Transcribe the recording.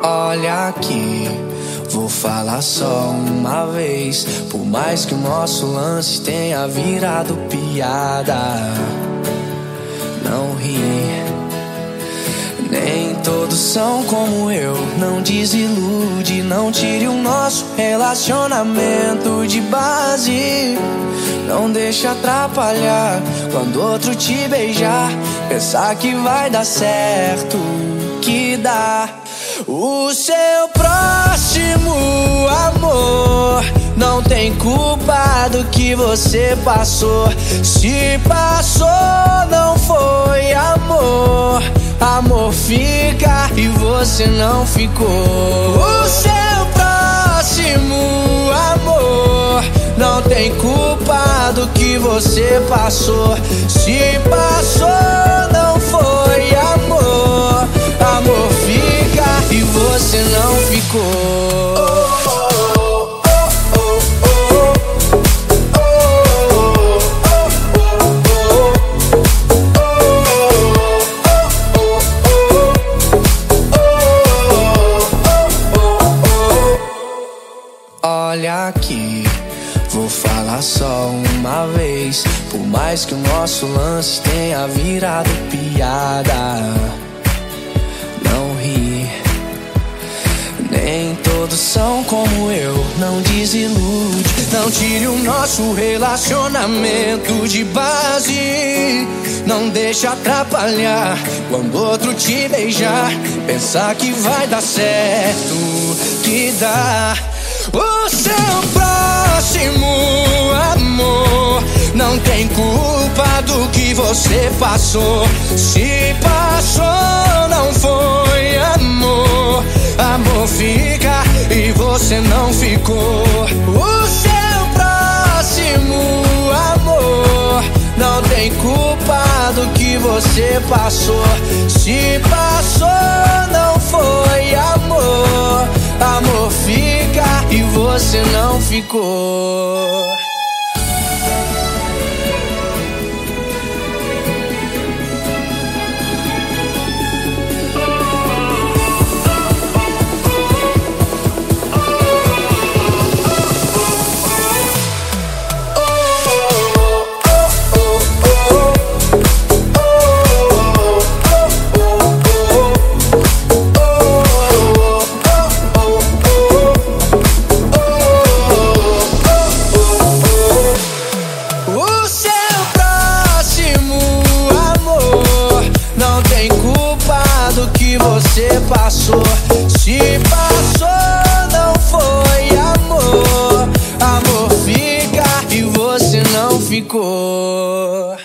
Olha aqui, vou falar só uma vez. Por mais que o nosso lance tenha virado piada, não ri. Nem todos são como eu. Não desilude, não tire o nosso relacionamento de base. Não deixe atrapalhar quando outro te beijar. Pensar que vai dar certo, que dá. O seu próximo amor não tem culpa do que você passou. Se passou, não foi amor. Amor fica e você não ficou. O seu próximo amor não tem culpa do que você passou. Se passou, Olha aqui, vou falar só uma vez. Por mais que o nosso lance tenha virado piada, não ri. Nem todos são como eu, não desilude. Não tire o nosso relacionamento de base. Não deixe atrapalhar quando outro te beijar. Pensar que vai dar certo, que dá. O seu próximo amor não tem culpa do que você passou. Se passou, não foi amor. Amor fica e você não ficou. O seu próximo amor não tem culpa do que você passou. Se passou, não foi amor. Amor fica você não ficou. 过。